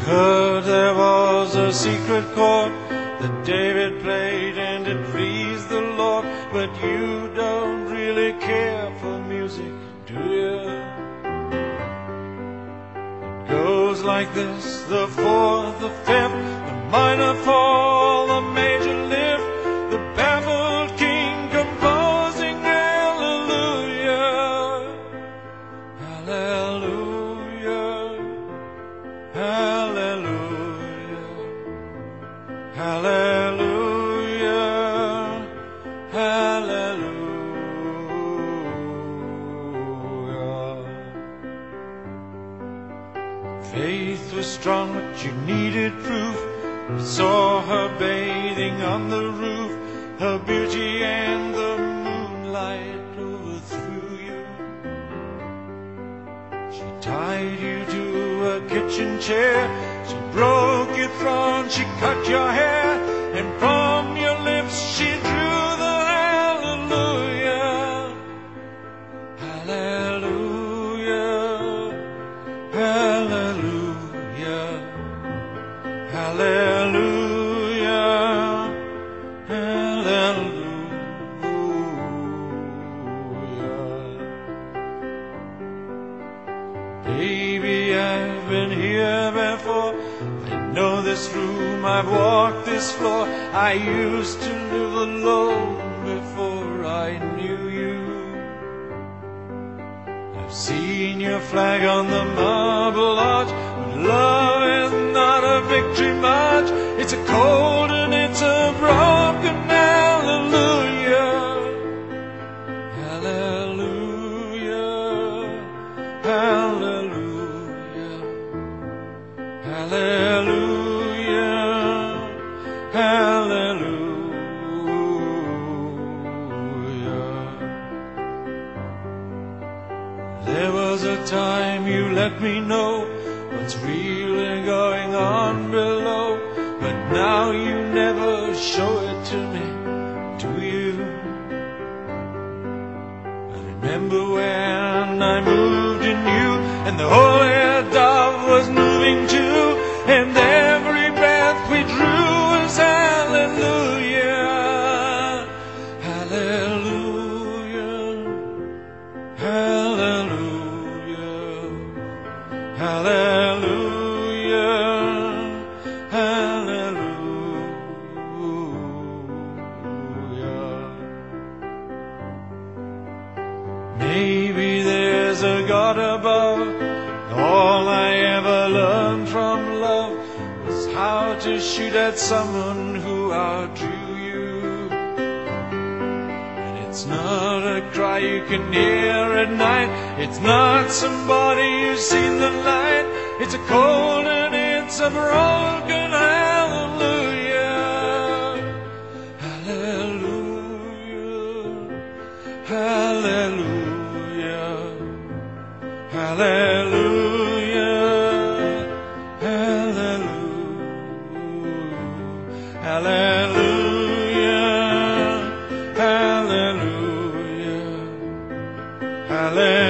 heard there was a secret chord that David played and it pleased the Lord, but you don't really care for music, do you? It goes like this the fourth, the fifth, the minor fall, hallelujah, hallelujah. Faith was strong, but you needed proof. You saw her bathing on the roof, her beauty and the moonlight overthrew you. She tied you to a kitchen chair, she broke your throne, she cut your hair, and from your lips she drew the hallelujah. Hallelujah. Hallelujah. Hallelujah. Hallelujah. Baby, I've been here before. This room, I've walked this floor. I used to live alone before I knew you. I've seen your flag on the marble arch, but love is not a victory march. It's a cold There was a time you let me know what's really going on below, but now you never show it to me, do you? I remember when I moved in you, and the holy hallelujah, hallelujah. Maybe there's a God above. All I ever learned from love was how to shoot at someone who outdrew you. And it's not a cry you can hear at night. It's not somebody who's seen the light. It's a cold and it's a broken hallelujah. Hallelujah. Hallelujah. Hallelujah. Hallelujah.